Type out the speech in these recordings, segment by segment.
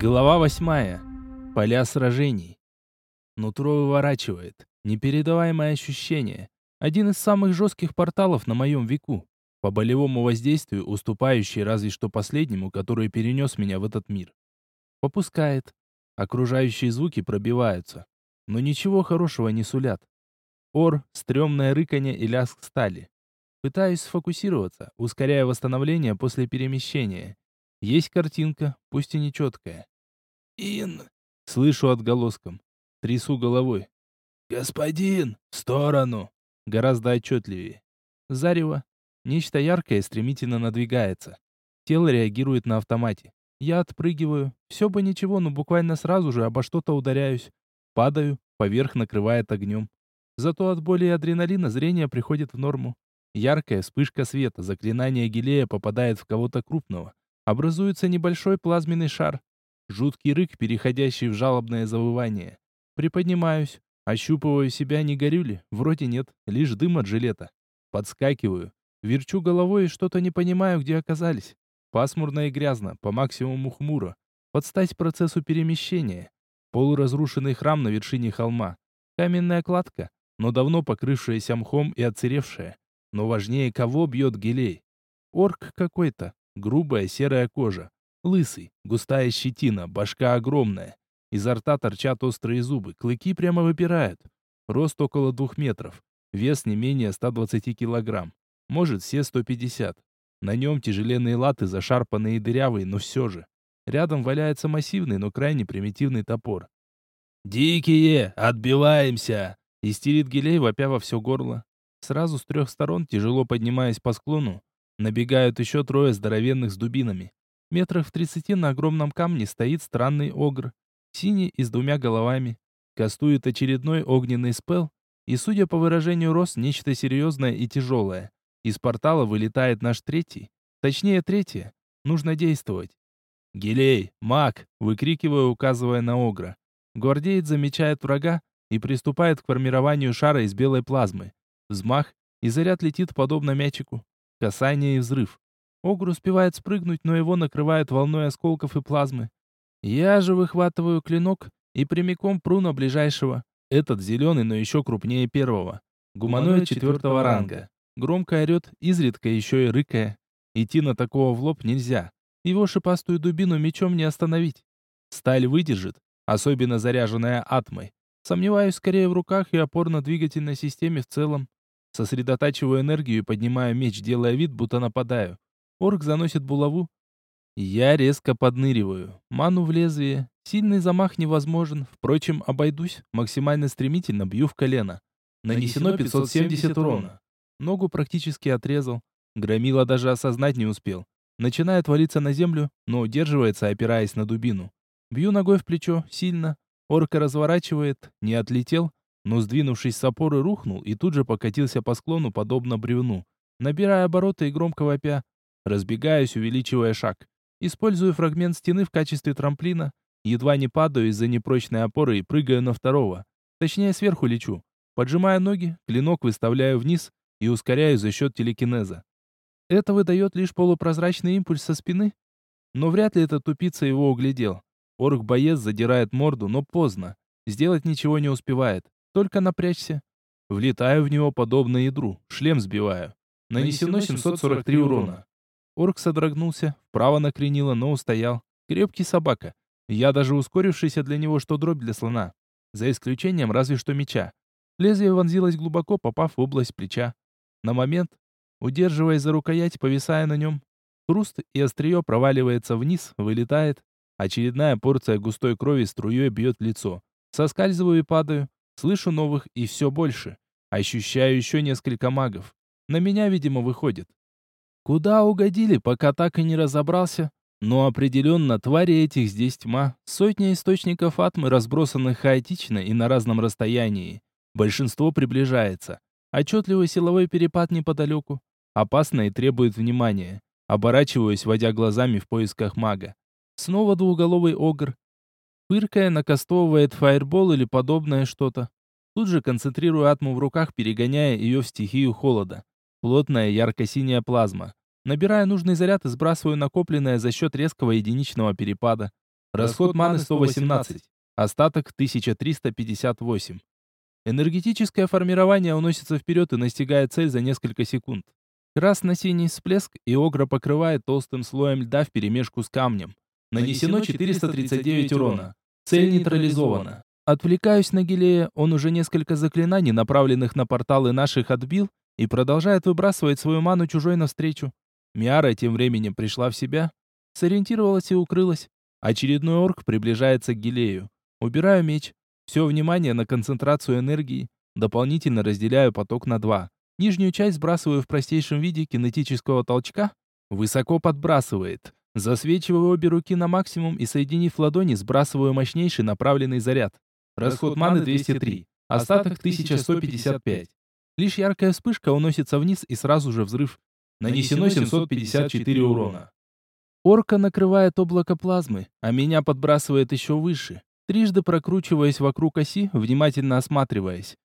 Глава восьмая. Поля сражений. Нутро выворачивает. Непередаваемое ощущение. Один из самых жестких порталов на моем веку. По болевому воздействию уступающий разве что последнему, который перенес меня в этот мир. Попускает. Окружающие звуки пробиваются. Но ничего хорошего не сулят. Ор, стрёмное рыканье и лязг стали. Пытаюсь сфокусироваться, ускоряя восстановление после перемещения. Есть картинка, пусть и нечеткая. «Ин!» — слышу отголоском. Трясу головой. «Господин! В сторону!» Гораздо отчетливее. Зарево. Нечто яркое стремительно надвигается. Тело реагирует на автомате. Я отпрыгиваю. Все бы ничего, но буквально сразу же обо что-то ударяюсь. Падаю, поверх накрывает огнем. Зато от боли и адреналина зрение приходит в норму. Яркая вспышка света, заклинание Гилея попадает в кого-то крупного. Образуется небольшой плазменный шар. Жуткий рык, переходящий в жалобное завывание. Приподнимаюсь, ощупываю себя, не горю ли? Вроде нет, лишь дым от жилета. Подскакиваю, верчу головой и что-то не понимаю, где оказались. Пасмурно и грязно, по максимуму хмуро. Подстать процессу перемещения. Полуразрушенный храм на вершине холма. Каменная кладка, но давно покрывшаяся мхом и отсыревшая. Но важнее, кого бьет гелей. Орк какой-то, грубая серая кожа, лысый, густая щетина, башка огромная. Изо рта торчат острые зубы, клыки прямо выпирают. Рост около двух метров, вес не менее 120 килограмм, может все 150. На нем тяжеленные латы, зашарпанные и дырявые, но все же. Рядом валяется массивный, но крайне примитивный топор. «Дикие! Отбиваемся!» Истерит Гелей, вопя во все горло. Сразу с трех сторон, тяжело поднимаясь по склону, Набегают еще трое здоровенных с дубинами. Метрах в тридцати на огромном камне стоит странный огр, синий и с двумя головами. Кастует очередной огненный спел, и, судя по выражению рост, нечто серьезное и тяжелое. Из портала вылетает наш третий, точнее третье. Нужно действовать. «Гелей! Маг!» — выкрикиваю, указывая на огра. Гвардеец замечает врага и приступает к формированию шара из белой плазмы. Взмах, и заряд летит подобно мячику. Касание и взрыв. Огр успевает спрыгнуть, но его накрывает волной осколков и плазмы. Я же выхватываю клинок и прямиком пру на ближайшего. Этот зеленый, но еще крупнее первого. Гуманоид четвертого ранга. Громко орет, изредка еще и рыкая. Идти на такого в лоб нельзя. Его шипастую дубину мечом не остановить. Сталь выдержит, особенно заряженная атмой. Сомневаюсь скорее в руках и опорно-двигательной системе в целом. Сосредотачиваю энергию и поднимаю меч, делая вид, будто нападаю. Орк заносит булаву. Я резко подныриваю. Ману в лезвие. Сильный замах невозможен. Впрочем, обойдусь. Максимально стремительно бью в колено. Нанесено 570 урона. Ногу практически отрезал. Громила даже осознать не успел. Начинает валиться на землю, но удерживается, опираясь на дубину. Бью ногой в плечо, сильно. Орка разворачивает, не отлетел, но, сдвинувшись с опоры, рухнул и тут же покатился по склону, подобно бревну, набирая обороты и громко вопя. Разбегаюсь, увеличивая шаг. Использую фрагмент стены в качестве трамплина, едва не падаю из-за непрочной опоры и прыгаю на второго. Точнее, сверху лечу. Поджимая ноги, клинок выставляю вниз и ускоряю за счет телекинеза. Это выдает лишь полупрозрачный импульс со спины, но вряд ли этот тупица его углядел. Орк-боец задирает морду, но поздно. Сделать ничего не успевает. Только напрячься. Влетаю в него подобно ядру, шлем сбиваю. Нанесено 743 урона. Орк содрогнулся, вправо накренило, но устоял. Крепкий собака. Я даже ускорившийся для него, что дробь для слона. За исключением разве что меча. Лезвие вонзилось глубоко, попав в область плеча. На момент, удерживаясь за рукоять, повисая на нем, хруст и острие проваливается вниз, вылетает. Очередная порция густой крови струей бьет лицо. Соскальзываю и падаю. Слышу новых и все больше. Ощущаю еще несколько магов. На меня, видимо, выходит. Куда угодили, пока так и не разобрался? Но определенно твари этих здесь тьма. Сотня источников атмы, разбросанных хаотично и на разном расстоянии. Большинство приближается. Отчетливый силовой перепад неподалеку. Опасно и требует внимания. Оборачиваюсь, водя глазами в поисках мага. Снова двуголовый огр, Пыркая, накастовывает фаербол или подобное что-то. Тут же концентрирую атму в руках, перегоняя ее в стихию холода. Плотная ярко-синяя плазма. Набирая нужный заряд и сбрасываю накопленное за счет резкого единичного перепада. Расход маны 118. Остаток 1358. Энергетическое формирование уносится вперед и настигает цель за несколько секунд. Красно-синий всплеск, и Огра покрывает толстым слоем льда вперемешку с камнем. Нанесено 439 урона. Цель нейтрализована. Отвлекаюсь на Гилея, он уже несколько заклинаний, направленных на порталы наших, отбил и продолжает выбрасывать свою ману чужой навстречу. Миара тем временем пришла в себя, сориентировалась и укрылась. Очередной орк приближается к Гилею. Убираю меч. Все внимание на концентрацию энергии. Дополнительно разделяю поток на два. Нижнюю часть сбрасываю в простейшем виде кинетического толчка. Высоко подбрасывает. Засвечиваю обе руки на максимум и, соединив ладони, сбрасываю мощнейший направленный заряд. Расход маны 203. Остаток 1155. Лишь яркая вспышка уносится вниз и сразу же взрыв. Нанесено 754 урона. Орка накрывает облако плазмы, а меня подбрасывает еще выше, трижды прокручиваясь вокруг оси, внимательно осматриваясь.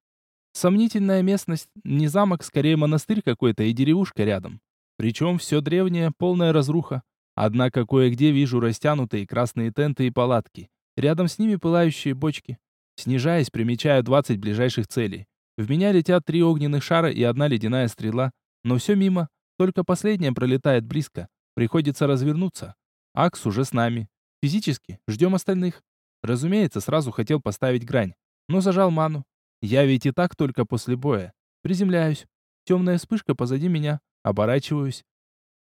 Сомнительная местность, не замок, скорее монастырь какой-то и деревушка рядом. Причем все древнее, полная разруха. Однако кое-где вижу растянутые красные тенты и палатки. Рядом с ними пылающие бочки. Снижаясь, примечаю 20 ближайших целей. В меня летят три огненных шара и одна ледяная стрела. Но все мимо, только последняя пролетает близко. Приходится развернуться. Акс уже с нами. Физически ждем остальных. Разумеется, сразу хотел поставить грань, но зажал ману. Я ведь и так только после боя. Приземляюсь. Темная вспышка позади меня. Оборачиваюсь.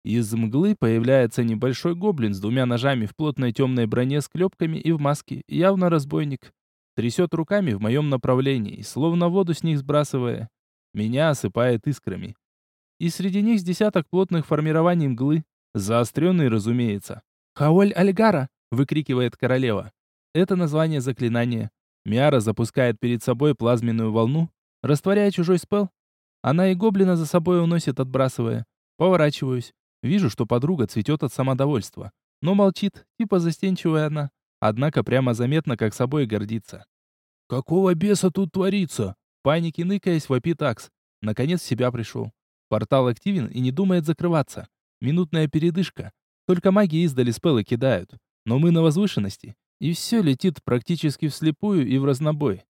Из мглы появляется небольшой гоблин с двумя ножами в плотной темной броне с клепками и в маске, явно разбойник. Трясет руками в моем направлении, словно воду с них сбрасывая. Меня осыпает искрами. И среди них с десяток плотных формирований мглы, заостренный, разумеется. «Хаоль Альгара!» — выкрикивает королева. Это название заклинания. Миара запускает перед собой плазменную волну, растворяя чужой спел. Она и гоблина за собой уносит, отбрасывая. Поворачиваюсь. Вижу, что подруга цветет от самодовольства. Но молчит, типа застенчивая она. Однако прямо заметно, как собой гордится. «Какого беса тут творится?» Паники ныкаясь, вопит Акс. Наконец в себя пришел. Портал активен и не думает закрываться. Минутная передышка. Только маги издали спелы кидают. Но мы на возвышенности. И все летит практически вслепую и в разнобой.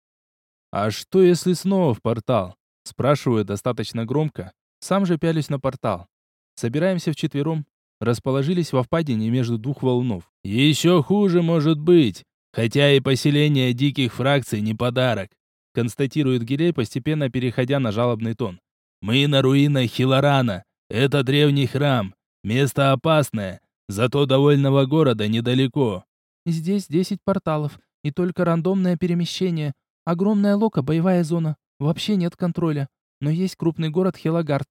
«А что, если снова в портал?» Спрашиваю достаточно громко. Сам же пялюсь на портал. Собираемся вчетвером. Расположились во впадине между двух волнов. «Еще хуже может быть. Хотя и поселение диких фракций не подарок», констатирует Гилей, постепенно переходя на жалобный тон. «Мы на руинах Хилорана. Это древний храм. Место опасное, зато довольного города недалеко. Здесь 10 порталов, и только рандомное перемещение. Огромная лока, боевая зона. Вообще нет контроля. Но есть крупный город Хелагард.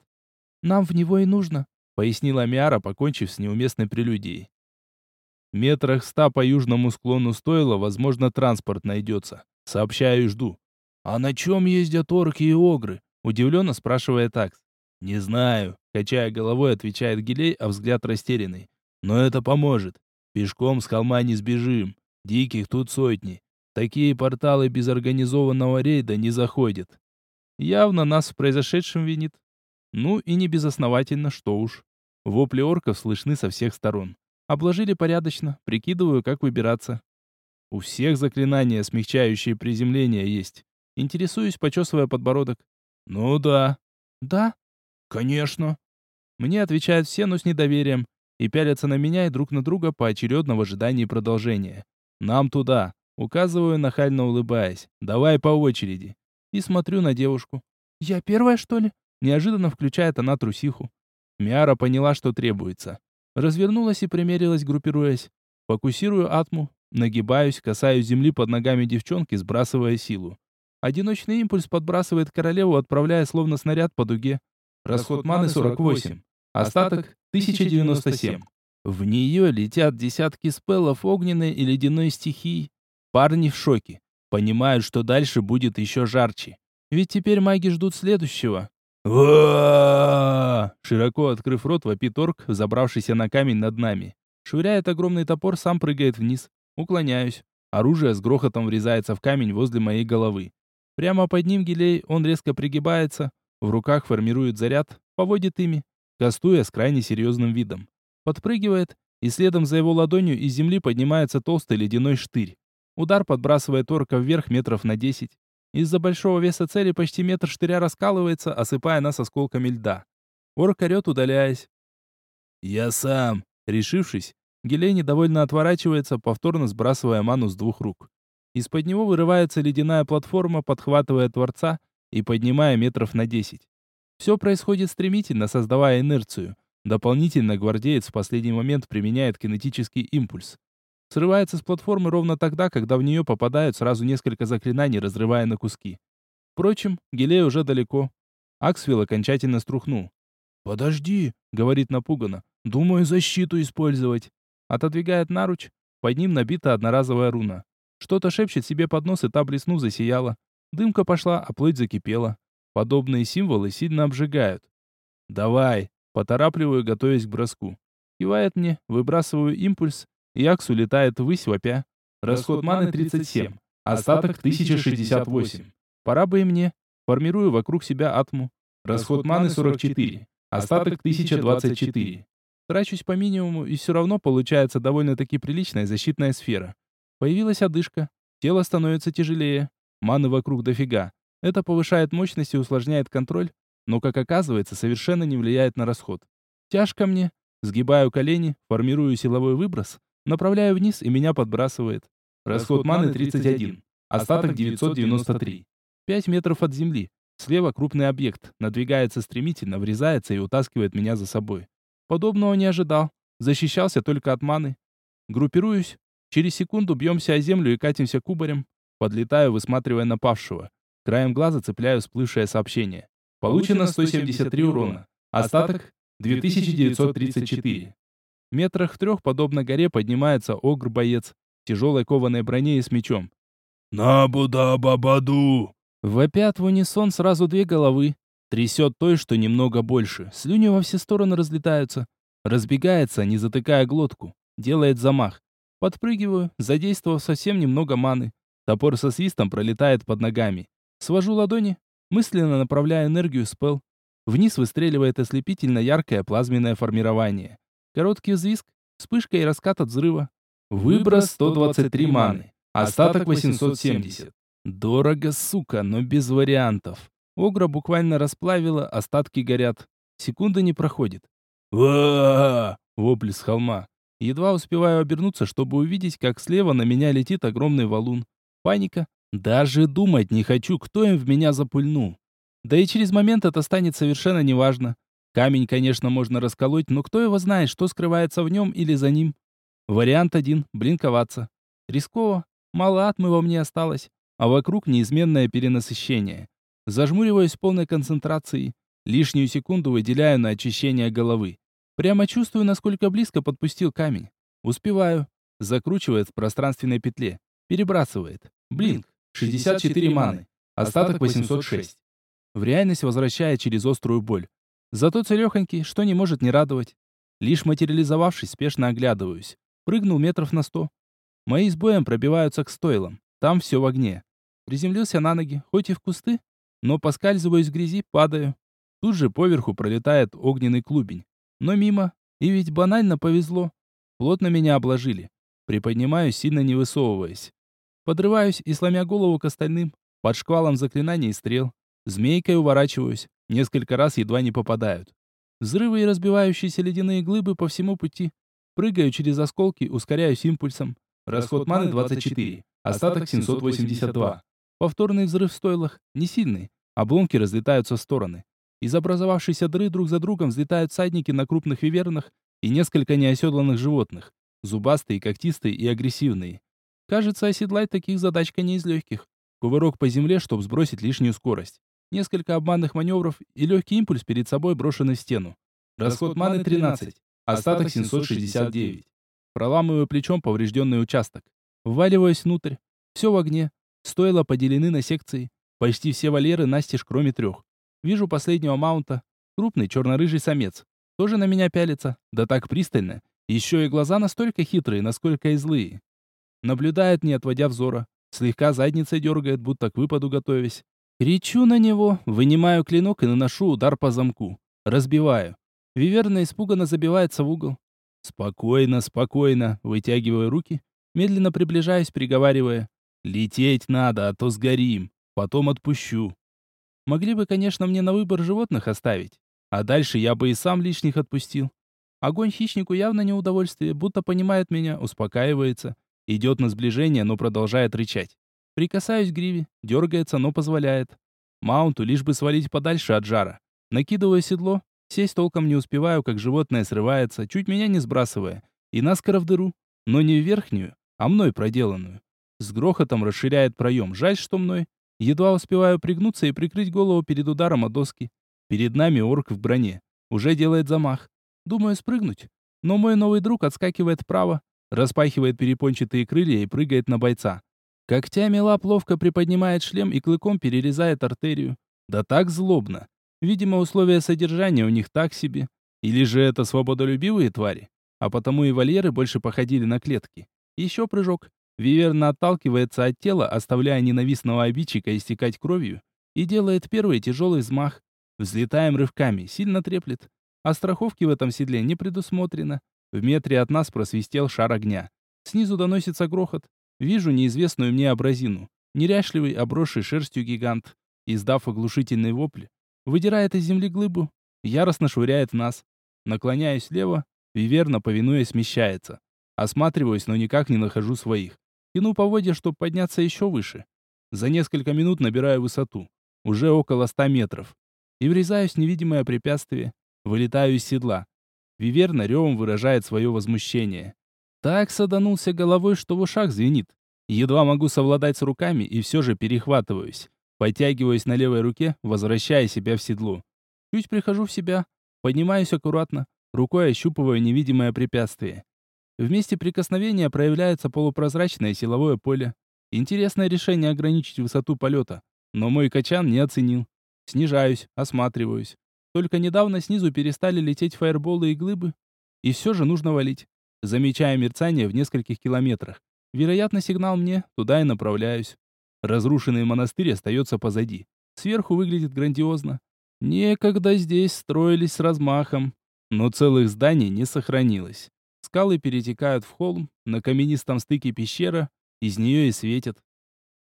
Нам в него и нужно», — пояснила Миара, покончив с неуместной прелюдией. Метрах ста по южному склону стойла, возможно, транспорт найдется. Сообщаю и жду. «А на чем ездят орки и огры?» — удивленно спрашивает Такс. «Не знаю», — качая головой, отвечает Гилей, а взгляд растерянный. «Но это поможет. Пешком с холма не сбежим. Диких тут сотни. Такие порталы без организованного рейда не заходят. Явно нас в произошедшем винит. Ну и не безосновательно, что уж. Вопли орков слышны со всех сторон. Обложили порядочно, прикидываю, как выбираться. У всех заклинания, смягчающие приземление, есть. Интересуюсь, почесывая подбородок. Ну да. Да? Конечно. Мне отвечают все, но с недоверием и пялятся на меня и друг на друга поочередно в ожидании продолжения. «Нам туда!» Указываю, нахально улыбаясь. «Давай по очереди!» И смотрю на девушку. «Я первая, что ли?» Неожиданно включает она трусиху. Миара поняла, что требуется. Развернулась и примерилась, группируясь. Фокусирую атму, нагибаюсь, касаюсь земли под ногами девчонки, сбрасывая силу. Одиночный импульс подбрасывает королеву, отправляя словно снаряд по дуге. Расход маны 48. Остаток 1097. В нее летят десятки спеллов огненной и ледяной стихий. Парни в шоке. Понимают, что дальше будет еще жарче. Ведь теперь маги ждут следующего. Широко открыв рот, вопит орк, забравшийся на камень над нами. Швыряет огромный топор, сам прыгает вниз. Уклоняюсь. Оружие с грохотом врезается в камень возле моей головы. Прямо под ним гилей, он резко пригибается. В руках формирует заряд, поводит ими кастуя с крайне серьезным видом. Подпрыгивает и следом за его ладонью из земли поднимается толстый ледяной штырь. Удар подбрасывает орка вверх метров на 10. Из-за большого веса цели почти метр штыря раскалывается, осыпая нас осколками льда. Орк орет, удаляясь. «Я сам!» Решившись, Гелей недовольно отворачивается, повторно сбрасывая ману с двух рук. Из-под него вырывается ледяная платформа, подхватывая Творца и поднимая метров на 10. Все происходит стремительно, создавая инерцию. Дополнительно гвардеец в последний момент применяет кинетический импульс. Срывается с платформы ровно тогда, когда в нее попадают сразу несколько заклинаний, разрывая на куски. Впрочем, Гелей уже далеко. Аксвилл окончательно струхнул. «Подожди», — говорит напуганно. «Думаю, защиту использовать». Отодвигает наруч. Под ним набита одноразовая руна. Что-то шепчет себе под нос, и та блеснув засияла. Дымка пошла, а плоть закипела. Подобные символы сильно обжигают. «Давай!» Поторапливаю, готовясь к броску. Кивает мне, выбрасываю импульс, и Акс улетает ввысь вопя. Расход маны 37, остаток 1068. Пора бы и мне. Формирую вокруг себя атму. Расход маны 44, остаток 1024. Трачусь по минимуму, и все равно получается довольно-таки приличная защитная сфера. Появилась одышка. Тело становится тяжелее. Маны вокруг дофига. Это повышает мощность и усложняет контроль, но, как оказывается, совершенно не влияет на расход. Тяжко мне. Сгибаю колени, формирую силовой выброс, направляю вниз и меня подбрасывает. Расход маны 31, остаток 993. 5 метров от земли. Слева крупный объект, надвигается стремительно, врезается и утаскивает меня за собой. Подобного не ожидал. Защищался только от маны. Группируюсь. Через секунду бьемся о землю и катимся кубарем. Подлетаю, высматривая напавшего. Краем глаза цепляю всплывшее сообщение. Получено 173 урона. Остаток 2934. В метрах в трех, подобно горе, поднимается огр-боец в тяжелой кованой броне и с мечом. «Набуда-бабаду!» Вопят в унисон сразу две головы. Трясет той, что немного больше. Слюни во все стороны разлетаются. Разбегается, не затыкая глотку. Делает замах. Подпрыгиваю, задействовав совсем немного маны. Топор со свистом пролетает под ногами. Свожу ладони, мысленно направляя энергию спел. Вниз выстреливает ослепительно яркое плазменное формирование. Короткий взвизг, вспышка и раскат от взрыва. Выброс 123 маны. Остаток 870. Дорого, сука, но без вариантов. Огра буквально расплавила, остатки горят. Секунда не проходит. ва Вопль с холма. Едва успеваю обернуться, чтобы увидеть, как слева на меня летит огромный валун. Паника. Даже думать не хочу, кто им в меня запульнул. Да и через момент это станет совершенно неважно. Камень, конечно, можно расколоть, но кто его знает, что скрывается в нем или за ним. Вариант один — блинковаться. Рисково. Мало атмы во мне осталось, а вокруг неизменное перенасыщение. Зажмуриваюсь полной концентрации. Лишнюю секунду выделяю на очищение головы. Прямо чувствую, насколько близко подпустил камень. Успеваю. Закручивает в пространственной петле. Перебрасывает. Блинк. 64 маны. Остаток 806. В реальность возвращая через острую боль. Зато целехонький, что не может не радовать. Лишь материализовавшись, спешно оглядываюсь. Прыгнул метров на сто. Мои с боем пробиваются к стойлам. Там все в огне. Приземлился на ноги, хоть и в кусты, но поскальзываюсь в грязи, падаю. Тут же поверху пролетает огненный клубень. Но мимо. И ведь банально повезло. Плотно меня обложили. Приподнимаюсь, сильно не высовываясь. Подрываюсь и, сломя голову к остальным, под шквалом заклинаний и стрел. Змейкой уворачиваюсь. Несколько раз едва не попадают. Взрывы и разбивающиеся ледяные глыбы по всему пути. Прыгаю через осколки, ускоряюсь импульсом. Расход маны 24. Остаток 782. Повторный взрыв в стойлах. Не сильный. Обломки разлетаются в стороны. Из образовавшейся дыры друг за другом взлетают садники на крупных вивернах и несколько неоседланных животных. Зубастые, когтистые и агрессивные. Кажется, оседлать таких задачка не из легких. Кувырок по земле, чтобы сбросить лишнюю скорость. Несколько обманных маневров и легкий импульс перед собой брошенный в стену. Расход маны 13. Остаток 769. Проламываю плечом поврежденный участок. Вваливаюсь внутрь. Все в огне. Стоило поделены на секции. Почти все вольеры настежь, кроме трех. Вижу последнего маунта. Крупный черно-рыжий самец. Тоже на меня пялится. Да так пристально. Еще и глаза настолько хитрые, насколько и злые. Наблюдает, не отводя взора. Слегка задницей дергает, будто к выпаду готовясь. Кричу на него, вынимаю клинок и наношу удар по замку. Разбиваю. Виверна испуганно забивается в угол. Спокойно, спокойно, вытягивая руки, медленно приближаюсь, приговаривая. Лететь надо, а то сгорим. Потом отпущу. Могли бы, конечно, мне на выбор животных оставить. А дальше я бы и сам лишних отпустил. Огонь хищнику явно не удовольствие, будто понимает меня, успокаивается. Идет на сближение, но продолжает рычать. Прикасаюсь к гриве, дергается, но позволяет. Маунту лишь бы свалить подальше от жара. Накидываю седло, сесть толком не успеваю, как животное срывается, чуть меня не сбрасывая. И наскоро в дыру, но не в верхнюю, а мной проделанную. С грохотом расширяет проем, жаль, что мной. Едва успеваю пригнуться и прикрыть голову перед ударом о доски. Перед нами орк в броне. Уже делает замах. Думаю спрыгнуть. Но мой новый друг отскакивает вправо, распахивает перепончатые крылья и прыгает на бойца. Когтями лап ловко приподнимает шлем и клыком перерезает артерию. Да так злобно. Видимо, условия содержания у них так себе. Или же это свободолюбивые твари? А потому и вольеры больше походили на клетки. Еще прыжок. Виверна отталкивается от тела, оставляя ненавистного обидчика истекать кровью, и делает первый тяжелый взмах. Взлетаем рывками, сильно треплет. А страховки в этом седле не предусмотрено. В метре от нас просвистел шар огня. Снизу доносится грохот. Вижу неизвестную мне абразину. Неряшливый, обросший шерстью гигант. Издав оглушительный вопль, выдирает из земли глыбу, яростно швыряет нас. Наклоняюсь влево, Виверна, повинуясь, смещается. Осматриваюсь, но никак не нахожу своих. Тяну поводья, чтобы подняться еще выше. За несколько минут набираю высоту. Уже около ста метров. И врезаюсь в невидимое препятствие. Вылетаю из седла. Виверна ревом выражает свое возмущение. Так саданулся головой, что в ушах звенит. Едва могу совладать с руками и все же перехватываюсь. Подтягиваюсь на левой руке, возвращая себя в седло. Чуть прихожу в себя, поднимаюсь аккуратно, рукой ощупываю невидимое препятствие. В месте прикосновения проявляется полупрозрачное силовое поле. Интересное решение ограничить высоту полета, но мой качан не оценил. Снижаюсь, осматриваюсь. Только недавно снизу перестали лететь фаерболы и глыбы. И все же нужно валить. Замечаю мерцание в нескольких километрах. Вероятно, сигнал мне, туда и направляюсь. Разрушенный монастырь остается позади. Сверху выглядит грандиозно. Некогда здесь строились с размахом, но целых зданий не сохранилось. Скалы перетекают в холм, на каменистом стыке пещера, из нее и светят.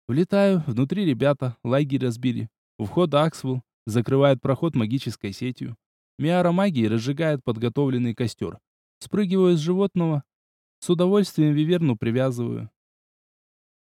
Влетаю, внутри ребята, лагерь разбили. У входа Аксвелл, закрывает проход магической сетью. Миара магии разжигает подготовленный костер. Спрыгиваю с животного. С удовольствием виверну привязываю.